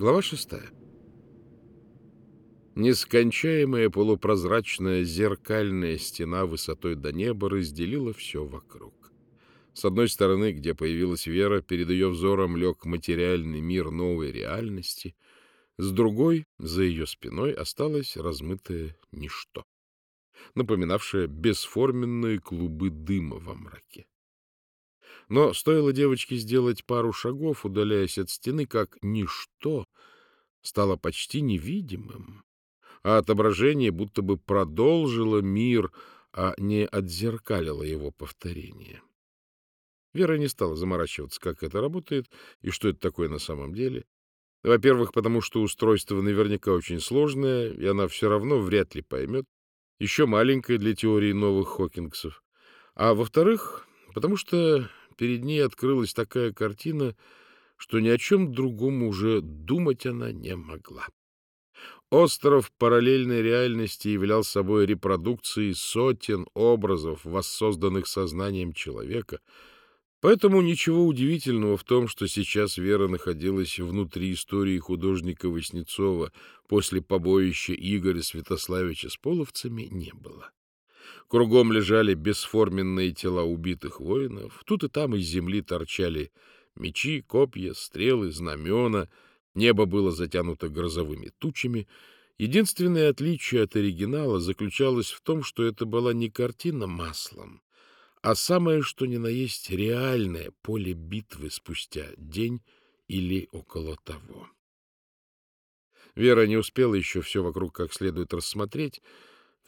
Глава шестая. Нескончаемая полупрозрачная зеркальная стена высотой до неба разделила все вокруг. С одной стороны, где появилась Вера, перед ее взором лег материальный мир новой реальности, с другой, за ее спиной, осталось размытое ничто, напоминавшее бесформенные клубы дыма во мраке. Но стоило девочке сделать пару шагов, удаляясь от стены, как ничто стало почти невидимым, а отображение будто бы продолжило мир, а не отзеркалило его повторение. Вера не стала заморачиваться, как это работает и что это такое на самом деле. Во-первых, потому что устройство наверняка очень сложное, и она все равно вряд ли поймет, еще маленькое для теории новых Хокингсов. А во-вторых, потому что перед ней открылась такая картина, что ни о чем другом уже думать она не могла. Остров параллельной реальности являл собой репродукцией сотен образов, воссозданных сознанием человека, поэтому ничего удивительного в том, что сейчас Вера находилась внутри истории художника Васнецова после побоища Игоря Святославича с половцами, не было. Кругом лежали бесформенные тела убитых воинов. Тут и там из земли торчали мечи, копья, стрелы, знамена. Небо было затянуто грозовыми тучами. Единственное отличие от оригинала заключалось в том, что это была не картина маслом, а самое что ни на есть реальное поле битвы спустя день или около того. Вера не успела еще все вокруг как следует рассмотреть,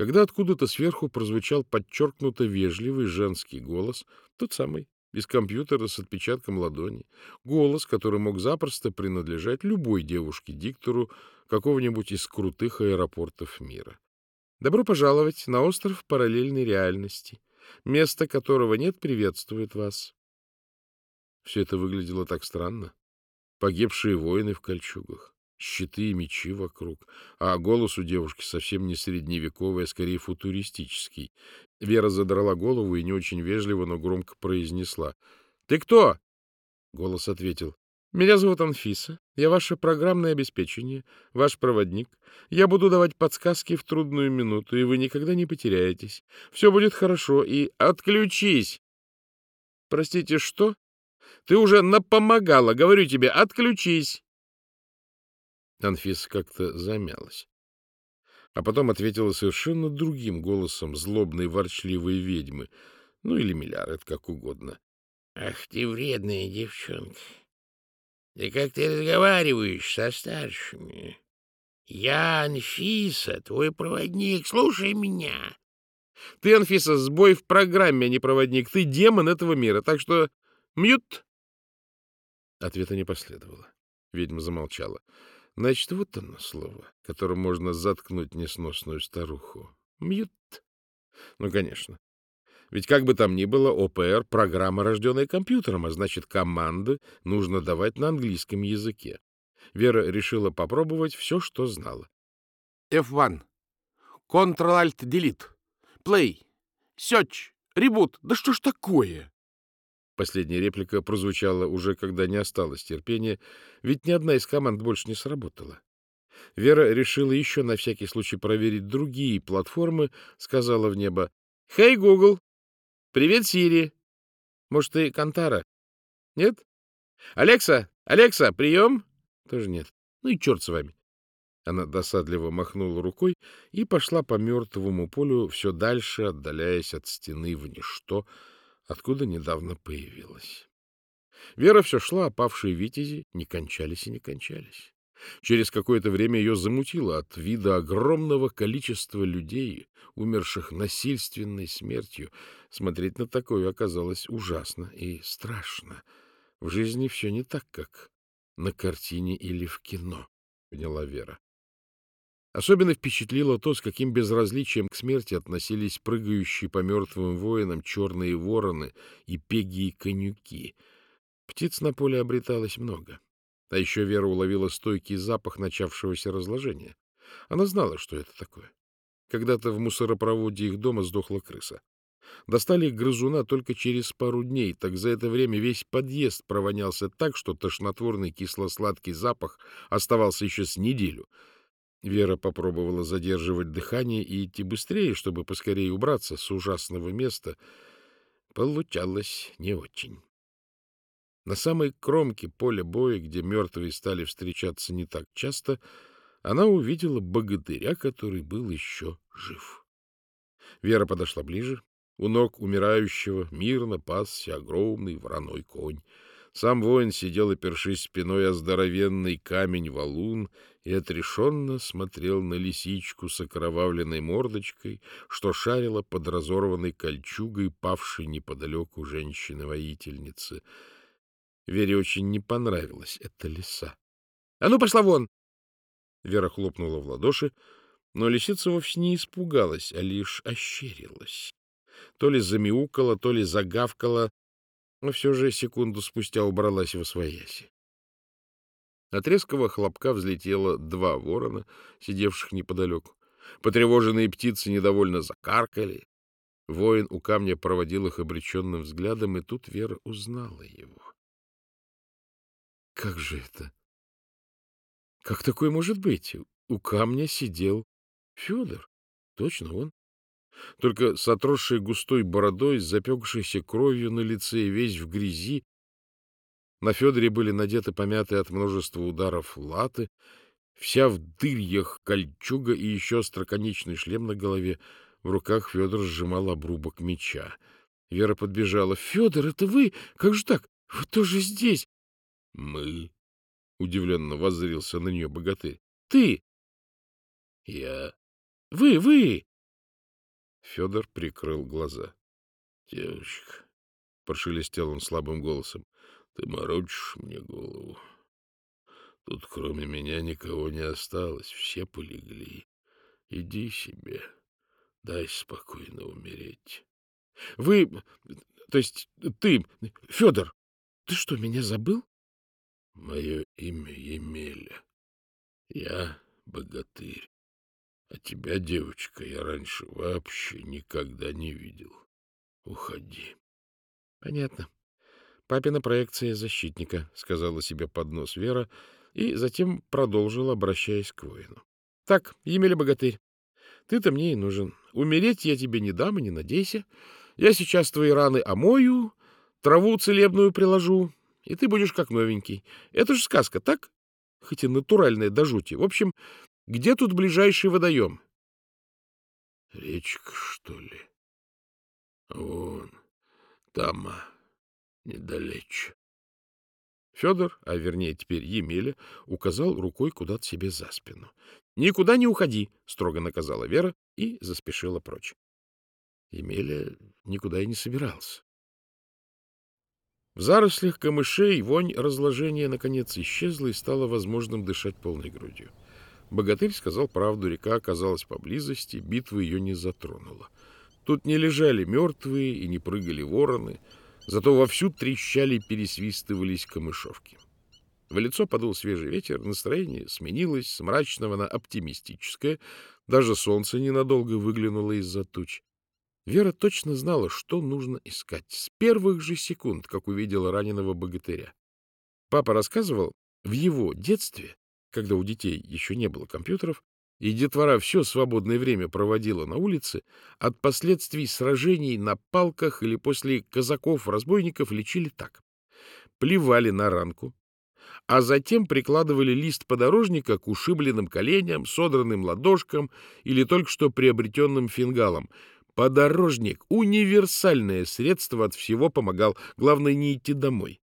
когда откуда-то сверху прозвучал подчеркнуто вежливый женский голос, тот самый, без компьютера с отпечатком ладони, голос, который мог запросто принадлежать любой девушке-диктору какого-нибудь из крутых аэропортов мира. Добро пожаловать на остров параллельной реальности. Место которого нет приветствует вас. Все это выглядело так странно. Погибшие воины в кольчугах, щиты и мечи вокруг, а голос у девушки совсем не средневековый, а скорее футуристический. Вера задрала голову и не очень вежливо, но громко произнесла. — Ты кто? — голос ответил. — Меня зовут Анфиса. Я ваше программное обеспечение, ваш проводник. Я буду давать подсказки в трудную минуту, и вы никогда не потеряетесь. Все будет хорошо, и отключись! — Простите, что? Ты уже напомогала. Говорю тебе, отключись! Анфиса как-то замялась. А потом ответила совершенно другим голосом злобной ворчливой ведьмы. Ну, или это как угодно. — Ах ты вредная девчонка! Да как ты разговариваешь со старшими? Я Анфиса, твой проводник, слушай меня. Ты, Анфиса, сбой в программе, а не проводник. Ты демон этого мира, так что мьют. Ответа не последовало. Ведьма замолчала. Значит, вот оно слово, которым можно заткнуть несносную старуху. Мьют. Ну, конечно. Ведь как бы там ни было, ОПР — программа, рожденная компьютером, а значит, команды нужно давать на английском языке. Вера решила попробовать все, что знала. F1. Ctrl-Alt-Delete. Play. Search. Reboot. Да что ж такое? Последняя реплика прозвучала уже, когда не осталось терпения, ведь ни одна из команд больше не сработала. Вера решила еще на всякий случай проверить другие платформы, сказала в небо «Хей, Google! Привет, Сири! Может, ты Кантара? Нет? Алекса! Алекса, прием?» Тоже нет. Ну и черт с вами. Она досадливо махнула рукой и пошла по мертвому полю, все дальше отдаляясь от стены в ничто, откуда недавно появилась. Вера все шла, опавшие витязи не кончались и не кончались. Через какое-то время ее замутило от вида огромного количества людей, умерших насильственной смертью. Смотреть на такое оказалось ужасно и страшно. В жизни все не так, как на картине или в кино, — поняла Вера. Особенно впечатлило то, с каким безразличием к смерти относились прыгающие по мертвым воинам черные вороны и пеги и конюки. Птиц на поле обреталось много. А еще Вера уловила стойкий запах начавшегося разложения. Она знала, что это такое. Когда-то в мусоропроводе их дома сдохла крыса. Достали грызуна только через пару дней, так за это время весь подъезд провонялся так, что тошнотворный кисло-сладкий запах оставался еще с неделю. Вера попробовала задерживать дыхание и идти быстрее, чтобы поскорее убраться с ужасного места. Получалось не очень. На самой кромке поля боя, где мертвые стали встречаться не так часто, она увидела богатыря, который был еще жив. Вера подошла ближе, у ног умирающего мирно пасся огромный вороной конь. Сам воин сидел, опершись спиной о здоровенный камень-валун, и отрешенно смотрел на лисичку с окровавленной мордочкой, что шарила под разорванной кольчугой павшей неподалеку женщины-воительницы. Вере очень не понравилась эта лиса. — А ну, пошла вон! Вера хлопнула в ладоши, но лисица вовсе не испугалась, а лишь ощерилась то ли замяукала, то ли загавкала, но все же секунду спустя убралась во свояси. От резкого хлопка взлетело два ворона, сидевших неподалеку. Потревоженные птицы недовольно закаркали. Воин у камня проводил их обреченным взглядом, и тут Вера узнала его. Как же это? Как такое может быть? У камня сидел Федор. Точно он. Только с отросшей густой бородой, с запекшейся кровью на лице и весь в грязи. На Федоре были надеты помятые от множества ударов латы, вся в дырьях кольчуга и еще остроконечный шлем на голове. В руках Федор сжимал обрубок меча. Вера подбежала. — Федор, это вы? Как же так? Вы тоже здесь? — Мы? — удивленно воззрился на нее богатырь. — Ты? — Я. — Вы, вы! Федор прикрыл глаза. — Девочка, — прошелестел он слабым голосом, — ты морочишь мне голову. Тут кроме меня никого не осталось, все полегли. Иди себе, дай спокойно умереть. — Вы, то есть ты, Федор, ты что, меня забыл? — Мое имя Емеля. Я богатырь. А тебя, девочка, я раньше вообще никогда не видел. Уходи. — Понятно. Папина проекция защитника, — сказала себе под нос Вера, и затем продолжила, обращаясь к воину. — Так, Емеля Богатырь, ты-то мне и нужен. Умереть я тебе не дам и не надейся. Я сейчас твои раны омою, траву целебную приложу, и ты будешь как новенький. Это же сказка, так? Хоть и натуральная до жути. В общем, где тут ближайший водоем? — Речка, что ли? Вон, там, а, недалече. Федор, а вернее теперь Емеля, указал рукой куда-то себе за спину. — Никуда не уходи, — строго наказала Вера и заспешила прочь. Емеля никуда и не собирался. В зарослях камышей вонь разложения наконец исчезла и стало возможным дышать полной грудью. Богатырь сказал правду, река оказалась поблизости, битва ее не затронула. Тут не лежали мертвые и не прыгали вороны, зато вовсю трещали и пересвистывались камышовки. В лицо подул свежий ветер, настроение сменилось с мрачного на оптимистическое, даже солнце ненадолго выглянуло из-за туч. Вера точно знала, что нужно искать с первых же секунд, как увидела раненого богатыря. Папа рассказывал, в его детстве когда у детей еще не было компьютеров, и детвора все свободное время проводила на улице, от последствий сражений на палках или после казаков-разбойников лечили так. Плевали на ранку, а затем прикладывали лист подорожника к ушибленным коленям, содранным ладошкам или только что приобретенным фингалам. Подорожник — универсальное средство от всего помогал, главное не идти домой.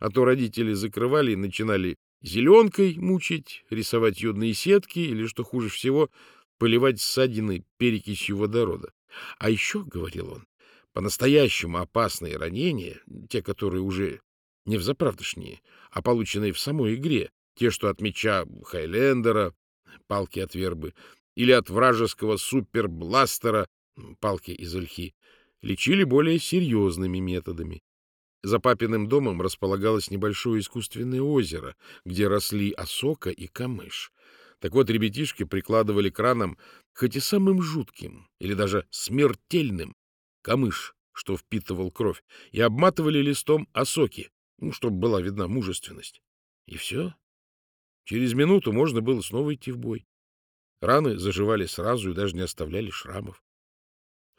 А то родители закрывали и начинали зеленкой мучить, рисовать йодные сетки или, что хуже всего, поливать ссадины перекисью водорода. А еще, — говорил он, — по-настоящему опасные ранения, те, которые уже не взаправдышние, а полученные в самой игре, те, что от меча Хайлендера, палки от вербы, или от вражеского супербластера, палки из ольхи, лечили более серьезными методами. За папиным домом располагалось небольшое искусственное озеро, где росли осока и камыш. Так вот, ребятишки прикладывали к ранам хоть и самым жутким или даже смертельным камыш, что впитывал кровь, и обматывали листом осоки, ну, чтобы была видна мужественность. И все. Через минуту можно было снова идти в бой. Раны заживали сразу и даже не оставляли шрамов.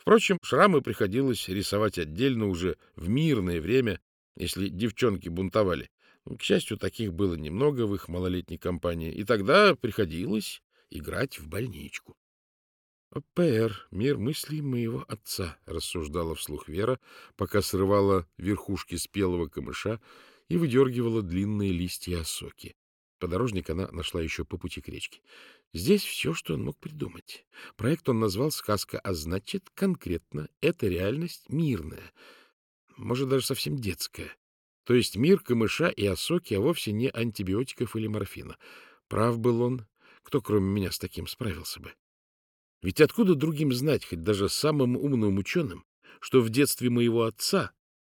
Впрочем, шрамы приходилось рисовать отдельно уже в мирное время, если девчонки бунтовали. К счастью, таких было немного в их малолетней компании, и тогда приходилось играть в больничку. «ПР, мир мыслей моего отца», — рассуждала вслух Вера, пока срывала верхушки спелого камыша и выдергивала длинные листья осоки. Подорожник она нашла еще по пути к речке. Здесь все, что он мог придумать. Проект он назвал «Сказка», а значит, конкретно, это реальность мирная, может, даже совсем детская. То есть мир камыша и осоки, а вовсе не антибиотиков или морфина. Прав был он, кто кроме меня с таким справился бы. Ведь откуда другим знать, хоть даже самым умным ученым, что в детстве моего отца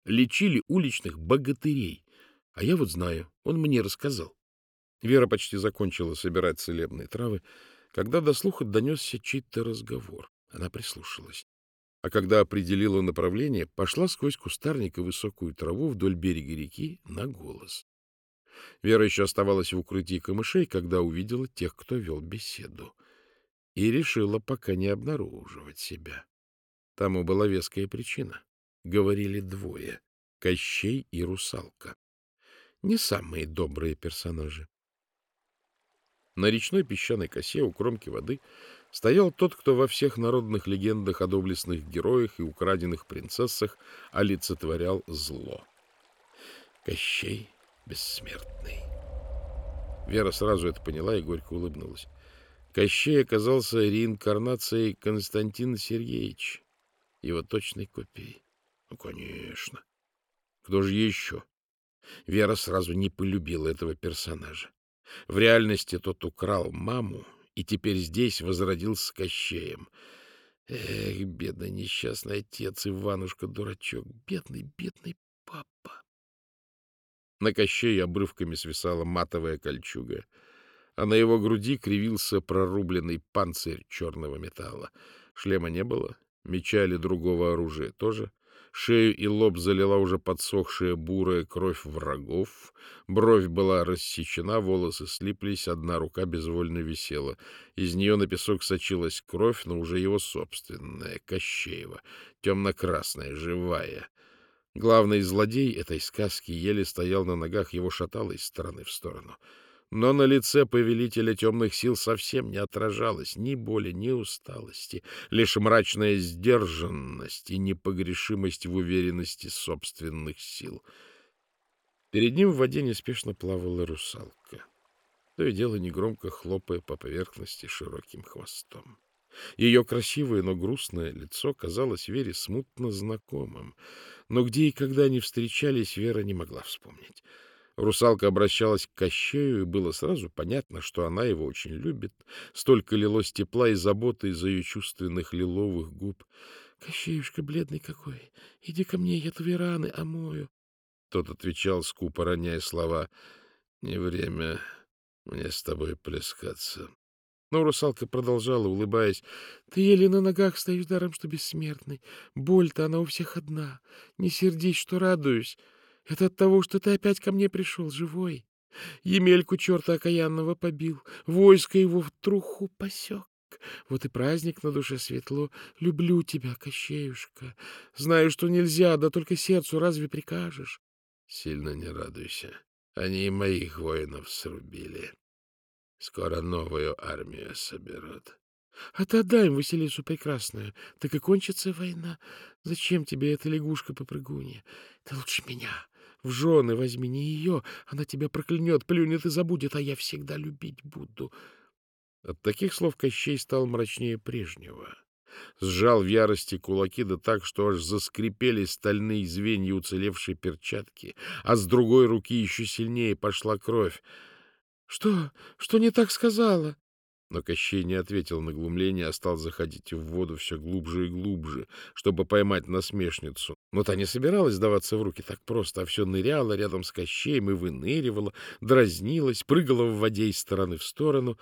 лечили уличных богатырей? А я вот знаю, он мне рассказал. Вера почти закончила собирать целебные травы, когда до слуха донесся чей-то разговор. Она прислушалась. А когда определила направление, пошла сквозь кустарник и высокую траву вдоль берега реки на голос. Вера еще оставалась в укрытии камышей, когда увидела тех, кто вел беседу и решила пока не обнаруживать себя. Тому была веская причина. Говорили двое — Кощей и Русалка. Не самые добрые персонажи. На речной песчаной косе у кромки воды стоял тот, кто во всех народных легендах о доблестных героях и украденных принцессах олицетворял зло. Кощей бессмертный. Вера сразу это поняла и горько улыбнулась. Кощей оказался реинкарнацией Константина Сергеевича, его точной копией. Ну, конечно. Кто же еще? Вера сразу не полюбила этого персонажа. В реальности тот украл маму и теперь здесь возродился Кощеем. Эх, бедный несчастный отец Иванушка-дурачок, бедный, бедный папа. На Кощее обрывками свисала матовая кольчуга — а на его груди кривился прорубленный панцирь черного металла. Шлема не было, меча или другого оружия тоже. Шею и лоб залила уже подсохшая бурая кровь врагов. Бровь была рассечена, волосы слиплись, одна рука безвольно висела. Из нее на песок сочилась кровь, но уже его собственная, Кощеева, темно-красная, живая. Главный злодей этой сказки еле стоял на ногах, его шатало из стороны в сторону. — но на лице повелителя темных сил совсем не отражалось ни боли, ни усталости, лишь мрачная сдержанность и непогрешимость в уверенности собственных сил. Перед ним в воде неспешно плавала русалка, то и дело негромко хлопая по поверхности широким хвостом. Ее красивое, но грустное лицо казалось Вере смутно знакомым, но где и когда они встречались, Вера не могла вспомнить. Русалка обращалась к Кощею, и было сразу понятно, что она его очень любит. Столько лилось тепла и заботы из-за ее чувственных лиловых губ. — Кощеюшка бледный какой! Иди ко мне, я твои раны омою. Тот отвечал, скупо роняя слова. — Не время мне с тобой плескаться. Но русалка продолжала, улыбаясь. — Ты еле на ногах стоишь даром, что бессмертный. Боль-то она у всех одна. Не сердись, что радуюсь. Это от того, что ты опять ко мне пришел, живой. Емельку черта окаянного побил, войско его в труху посек. Вот и праздник на душе светло. Люблю тебя, Кощеюшка. Знаю, что нельзя, да только сердцу разве прикажешь? Сильно не радуйся. Они и моих воинов срубили. Скоро новую армию соберут. А ты отдай им Василису Прекрасную, так и кончится война. Зачем тебе эта лягушка-попрыгунья? Ты лучше меня. В жены возьми не ее, она тебя проклянет, плюнет и забудет, а я всегда любить буду. От таких слов Кощей стал мрачнее прежнего. Сжал в ярости кулаки, да так, что аж заскрипели стальные звенья уцелевшей перчатки, а с другой руки еще сильнее пошла кровь. — Что? Что не так сказала? Но Кощей не ответил на глумление, а стал заходить в воду все глубже и глубже, чтобы поймать насмешницу. Но та не собиралась сдаваться в руки так просто, а все ныряла рядом с Кощеем и выныривала, дразнилась, прыгала в воде из стороны в сторону.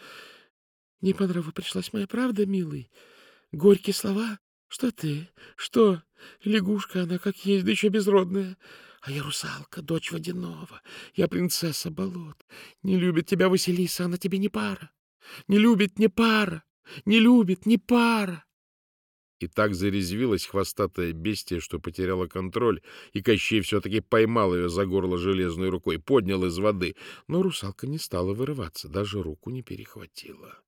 — Не по нраву пришлась моя правда, милый? Горькие слова? Что ты? Что? Лягушка она как есть, да еще безродная. А я русалка, дочь водяного. Я принцесса болот. Не любит тебя Василиса, она тебе не пара. Не любит не пара. Не любит не пара. И так зарезвилась хвостатая бестия, что потеряла контроль, и Кощей все-таки поймал ее за горло железной рукой, поднял из воды. Но русалка не стала вырываться, даже руку не перехватила.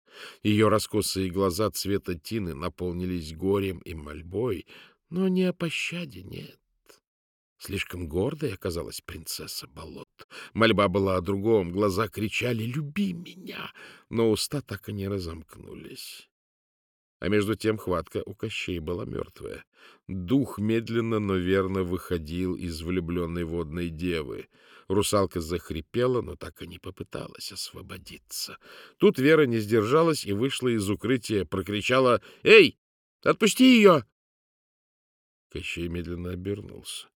Ее раскосые глаза цвета тины наполнились горем и мольбой, но не о пощаде нет. Слишком гордой оказалась принцесса болот. Мольба была о другом, глаза кричали «Люби меня!», но уста так и не разомкнулись. А между тем хватка у Кощей была мертвая. Дух медленно, но верно выходил из влюбленной водной девы. Русалка захрипела, но так и не попыталась освободиться. Тут Вера не сдержалась и вышла из укрытия, прокричала «Эй, отпусти ее!» Кощей медленно обернулся.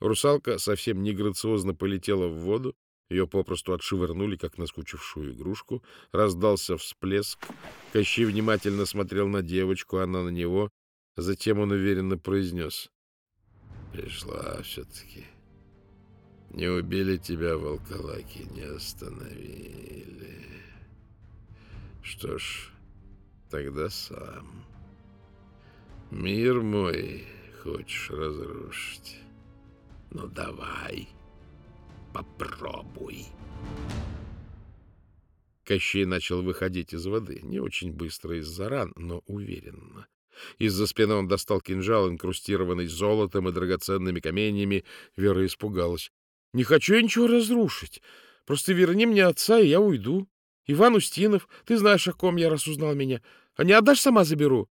Русалка совсем неграциозно полетела в воду, ее попросту отшвырнули, как наскучившую игрушку. Раздался всплеск. Кощей внимательно смотрел на девочку, она на него. Затем он уверенно произнес. «Пришла все-таки. Не убили тебя, волколаки, не остановили. Что ж, тогда сам. Мир мой хочешь разрушить? Ну, давай» попробуй. Кощей начал выходить из воды, не очень быстро из-за ран, но уверенно. Из-за спины он достал кинжал, инкрустированный золотом и драгоценными каменьями. Вера испугалась. — Не хочу я ничего разрушить. Просто верни мне отца, и я уйду. Иван Устинов, ты знаешь, о ком я, раз узнал меня. А не отдашь, сама заберу.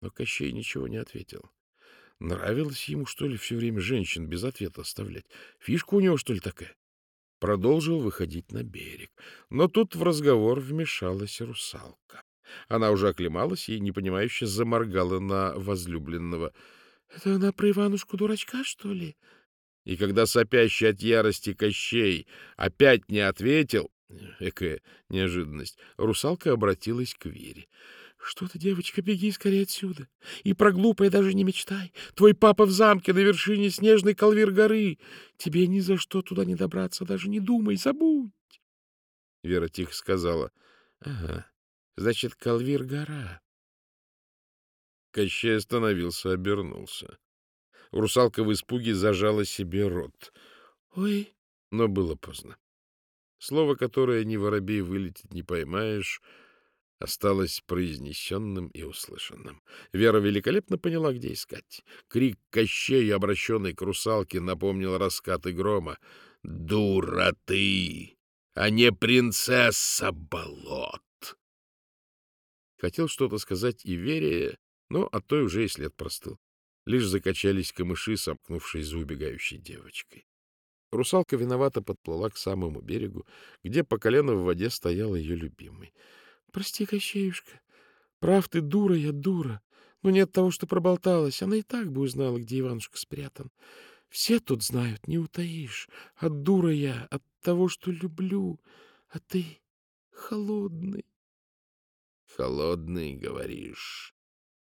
Но Кощей ничего не ответил. Нравилось ему, что ли, все время женщин без ответа оставлять? Фишка у него, что ли, такая? Продолжил выходить на берег. Но тут в разговор вмешалась русалка. Она уже оклемалась и, непонимающе, заморгала на возлюбленного. — Это она про Иванушку-дурачка, что ли? И когда сопящий от ярости Кощей опять не ответил, экая неожиданность, русалка обратилась к Вере. Что ты, девочка, беги скорее отсюда. И про глупое даже не мечтай. Твой папа в замке на вершине снежной Калвир горы. Тебе ни за что туда не добраться, даже не думай, забудь. Вера тихо сказала. — Ага, значит, Калвир гора. Кощей остановился, обернулся. Русалка в испуге зажала себе рот. — Ой! Но было поздно. Слово, которое ни воробей вылетит не поймаешь, осталось произнесенным и услышанным. Вера великолепно поняла, где искать. Крик Кощея, обращенный к русалке, напомнил раскаты грома. «Дура ты, а не принцесса болот!» Хотел что-то сказать и Вере, но от той уже и след простыл. Лишь закачались камыши, сомкнувшись за убегающей девочкой. Русалка виновато подплыла к самому берегу, где по колено в воде стоял ее любимый — Прости, Кощеюшка. Прав ты, дура я, дура. Но не от того, что проболталась. Она и так бы узнала, где Иванушка спрятан. Все тут знают, не утаишь. От дура я, от того, что люблю. А ты холодный. Холодный, говоришь.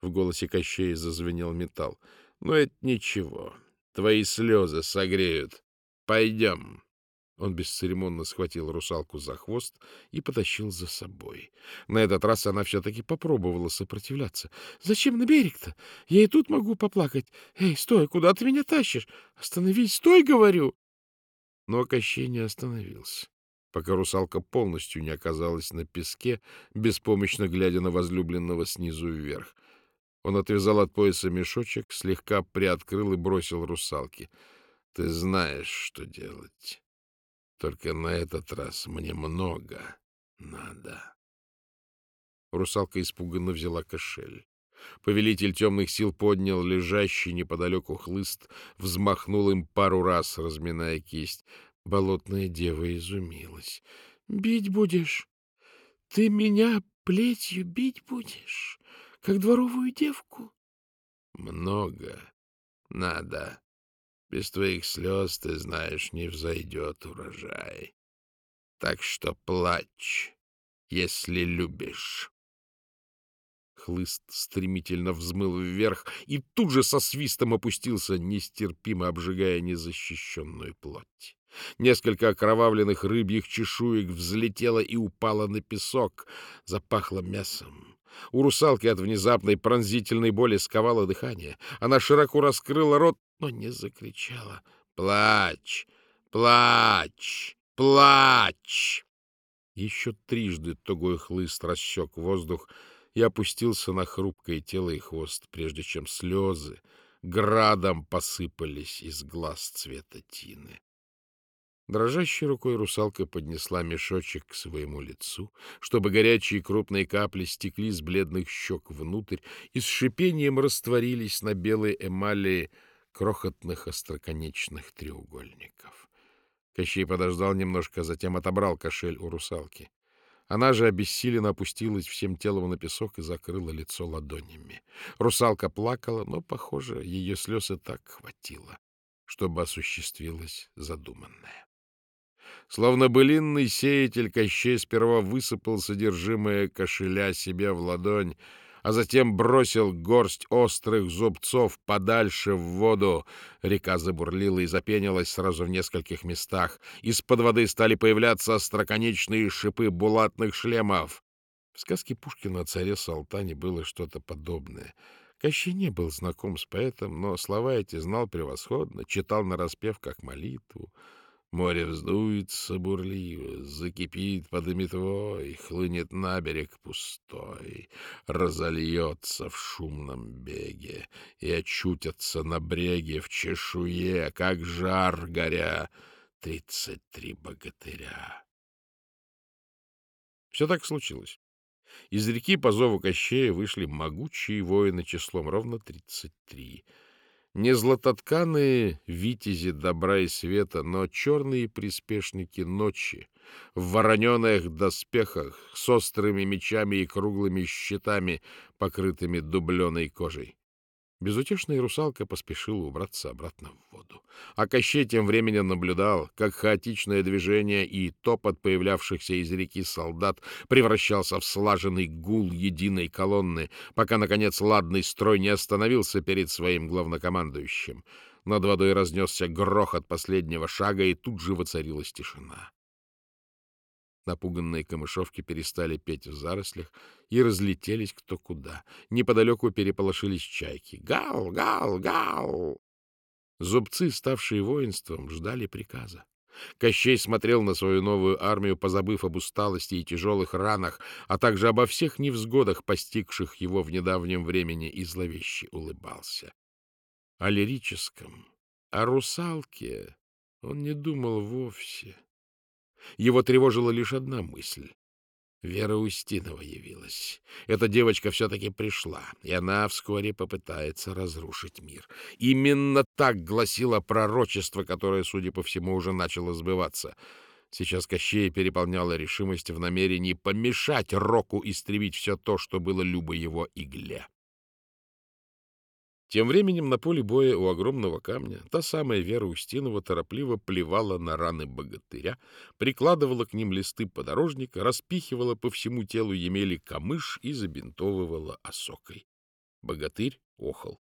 В голосе Кощея зазвенел металл. Но это ничего. Твои слезы согреют. Пойдем. Он бесцеремонно схватил русалку за хвост и потащил за собой. На этот раз она все-таки попробовала сопротивляться. — Зачем на берег-то? Я и тут могу поплакать. Эй, стой, куда ты меня тащишь? Остановись, стой, говорю! Но Кощей не остановился, пока русалка полностью не оказалась на песке, беспомощно глядя на возлюбленного снизу вверх. Он отвязал от пояса мешочек, слегка приоткрыл и бросил русалке. — Ты знаешь, что делать. Только на этот раз мне много надо. Русалка испуганно взяла кошель. Повелитель темных сил поднял лежащий неподалеку хлыст, взмахнул им пару раз, разминая кисть. Болотная дева изумилась. — Бить будешь? Ты меня плетью бить будешь, как дворовую девку? — Много надо, без твоих слез, ты знаешь, не взойдет урожай. Так что плачь, если любишь. Хлыст стремительно взмыл вверх и тут же со свистом опустился, нестерпимо обжигая незащищенную плоть. Несколько окровавленных рыбьих чешуек взлетело и упало на песок. Запахло мясом. У русалки от внезапной пронзительной боли сковало дыхание. Она широко раскрыла рот, но не закричала. «Плачь! Плачь! Плачь!» Еще трижды тугой хлыст рассек воздух и опустился на хрупкое тело и хвост, прежде чем слезы градом посыпались из глаз цвета тины. Дрожащей рукой русалка поднесла мешочек к своему лицу, чтобы горячие крупные капли стекли с бледных щек внутрь и с шипением растворились на белой эмали крохотных остроконечных треугольников. Кощей подождал немножко, затем отобрал кошель у русалки. Она же обессиленно опустилась всем телом на песок и закрыла лицо ладонями. Русалка плакала, но, похоже, ее слез и так хватило, чтобы осуществилось задуманное. Словно былинный сеятель, Кощей сперва высыпал содержимое кошеля себе в ладонь, а затем бросил горсть острых зубцов подальше в воду. Река забурлила и запенилась сразу в нескольких местах. Из-под воды стали появляться остроконечные шипы булатных шлемов. В сказке Пушкина о царе Салтане было что-то подобное. Кощей не был знаком с поэтом, но слова эти знал превосходно, читал нараспев как молитву. Море вздуется бурливо, закипит подымет вой, хлынет на берег пустой, разольется в шумном беге и очутятся на бреге в чешуе, как жар горя, тридцать три богатыря. Все так случилось. Из реки по зову Кощея вышли могучие воины числом ровно тридцать три — не златотканые витязи добра и света, но черные приспешники ночи, в вороненых доспехах, с острыми мечами и круглыми щитами, покрытыми дубленой кожей. Безутешная русалка поспешила убраться обратно в воду. А Кощей тем временем наблюдал, как хаотичное движение и топот появлявшихся из реки солдат превращался в слаженный гул единой колонны, пока, наконец, ладный строй не остановился перед своим главнокомандующим. Над водой разнесся грохот последнего шага, и тут же воцарилась тишина. Напуганные камышовки перестали петь в зарослях и разлетелись кто куда. Неподалеку переполошились чайки. «Гал! Гал! Гал!» Зубцы, ставшие воинством, ждали приказа. Кощей смотрел на свою новую армию, позабыв об усталости и тяжелых ранах, а также обо всех невзгодах, постигших его в недавнем времени, и зловеще улыбался. О лирическом, о русалке он не думал вовсе. Его тревожила лишь одна мысль. Вера Устинова явилась. Эта девочка все-таки пришла, и она вскоре попытается разрушить мир. Именно так гласило пророчество, которое, судя по всему, уже начало сбываться. Сейчас Кощея переполняла решимость в намерении помешать Року истребить все то, что было любо его игле. Тем временем на поле боя у огромного камня та самая Вера Устинова торопливо плевала на раны богатыря, прикладывала к ним листы подорожника, распихивала по всему телу Емели камыш и забинтовывала осокой. Богатырь охал.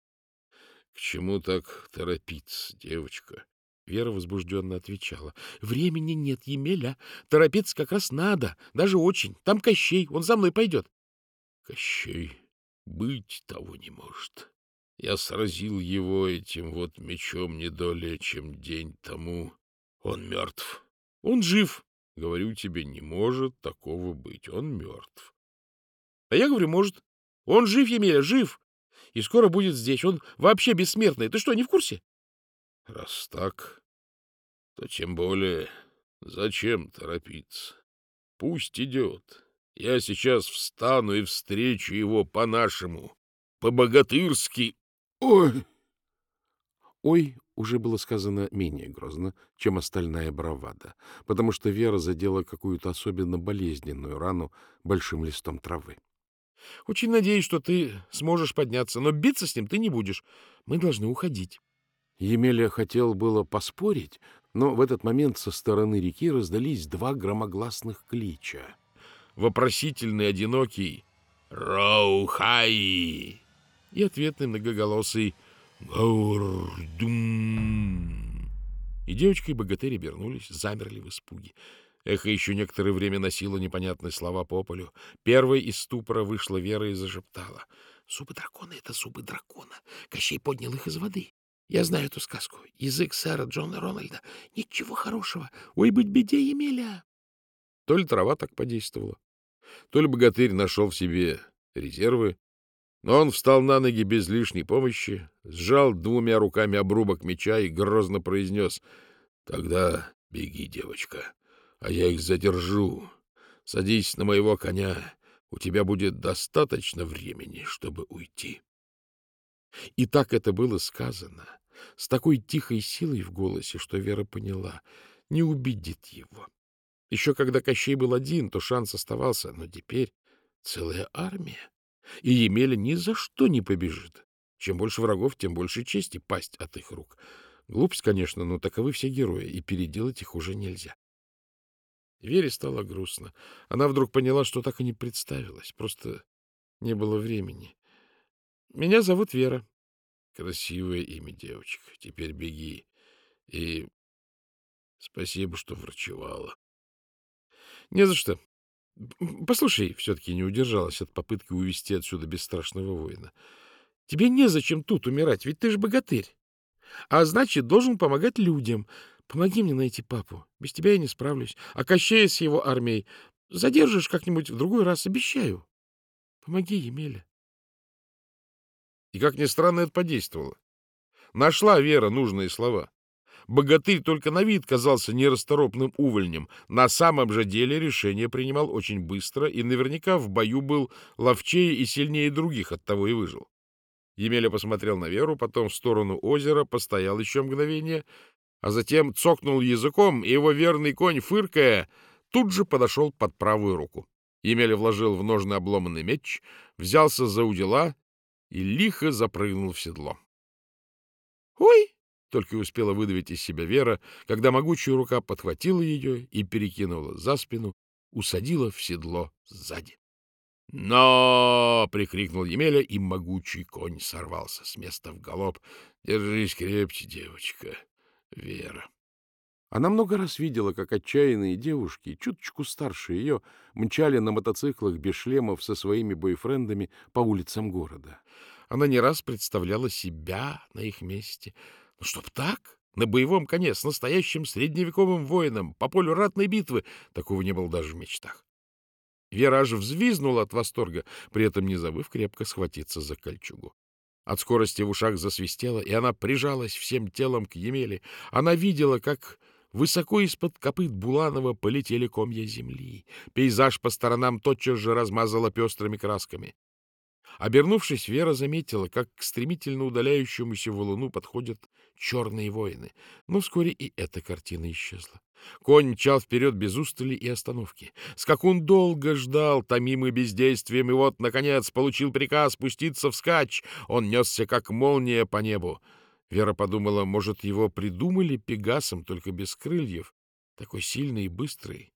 — К чему так торопиться, девочка? Вера возбужденно отвечала. — Времени нет, Емеля. Торопиться как раз надо, даже очень. Там Кощей, он за мной пойдет. — Кощей быть того не может. Я сразил его этим вот мечом не долее, чем день тому. Он мертв. Он жив. Говорю тебе, не может такого быть. Он мертв. А я говорю, может. Он жив, Емеля, жив. И скоро будет здесь. Он вообще бессмертный. Ты что, не в курсе? Раз так, то тем более зачем торопиться? Пусть идет. Я сейчас встану и встречу его по-нашему, по-богатырски «Ой!» «Ой» уже было сказано менее грозно, чем остальная бравада, потому что Вера задела какую-то особенно болезненную рану большим листом травы. «Очень надеюсь, что ты сможешь подняться, но биться с ним ты не будешь. Мы должны уходить». Емеля хотел было поспорить, но в этот момент со стороны реки раздались два громогласных клича. Вопросительный, одинокий «Роухай!» И ответный многоголосый «Гаурдум!» И девочка и богатырь обернулись, замерли в испуге. Эхо еще некоторое время носило непонятные слова по полю. Первой из ступора вышла Вера и зашептала. «Зубы дракона — это зубы дракона. Кощей поднял их из воды. Я знаю эту сказку. Язык сэра Джона Рональда. Ничего хорошего. Ой, быть беде, Емеля!» То ли трава так подействовала, то ли богатырь нашел в себе резервы, но он встал на ноги без лишней помощи, сжал двумя руками обрубок меча и грозно произнес «Тогда беги, девочка, а я их задержу. Садись на моего коня, у тебя будет достаточно времени, чтобы уйти». И так это было сказано, с такой тихой силой в голосе, что Вера поняла — не убедит его. Еще когда Кощей был один, то шанс оставался, но теперь целая армия. И Емеля ни за что не побежит. Чем больше врагов, тем больше чести пасть от их рук. Глупость, конечно, но таковы все герои, и переделать их уже нельзя. Вере стало грустно. Она вдруг поняла, что так и не представилась. Просто не было времени. Меня зовут Вера. Красивое имя, девочка. Теперь беги. И спасибо, что врачевала. Не за что. Послушай, все-таки не удержалась от попытки увести отсюда бесстрашного воина. Тебе незачем тут умирать, ведь ты же богатырь. А значит, должен помогать людям. Помоги мне найти папу. Без тебя я не справлюсь. А Кощея с его армией задержишь как-нибудь в другой раз, обещаю. Помоги, Емеля. И, как ни странно, это подействовало. Нашла Вера нужные слова. Богатырь только на вид казался нерасторопным увольнем. На самом же деле решение принимал очень быстро и наверняка в бою был ловчее и сильнее других, оттого и выжил. Емеля посмотрел на Веру, потом в сторону озера, постоял еще мгновение, а затем цокнул языком, и его верный конь, фыркая, тут же подошел под правую руку. Емеля вложил в ножны обломанный меч, взялся за удила и лихо запрыгнул в седло. «Ой!» Только и успела выдавить из себя Вера, когда могучая рука подхватила ее и перекинула за спину, усадила в седло сзади. «Но!» — прикрикнул Емеля, и могучий конь сорвался с места в галоп. «Держись крепче, девочка, Вера». Она много раз видела, как отчаянные девушки, чуточку старше ее, мчали на мотоциклах без шлемов со своими бойфрендами по улицам города. Она не раз представляла себя на их месте — ну, чтоб так, на боевом коне, с настоящим средневековым воином, по полю ратной битвы, такого не было даже в мечтах. Вера аж взвизнула от восторга, при этом не забыв крепко схватиться за кольчугу. От скорости в ушах засвистело, и она прижалась всем телом к Емеле. Она видела, как высоко из-под копыт Буланова полетели комья земли. Пейзаж по сторонам тотчас же размазало пестрыми красками. Обернувшись, Вера заметила, как к стремительно удаляющемуся валуну подходят черные воины. Но вскоре и эта картина исчезла. Конь мчал вперед без устали и остановки. Скакун долго ждал, томимый бездействием, и вот, наконец, получил приказ спуститься вскачь. Он несся, как молния, по небу. Вера подумала, может, его придумали пегасом, только без крыльев, такой сильный и быстрый.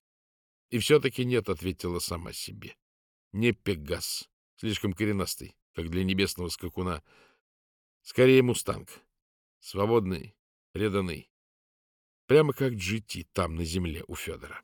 И все-таки нет, — ответила сама себе. Не пегас, слишком коренастый, как для небесного скакуна. Скорее мустанг. Свободный, преданный. Прямо как GT там, на земле, у Федора.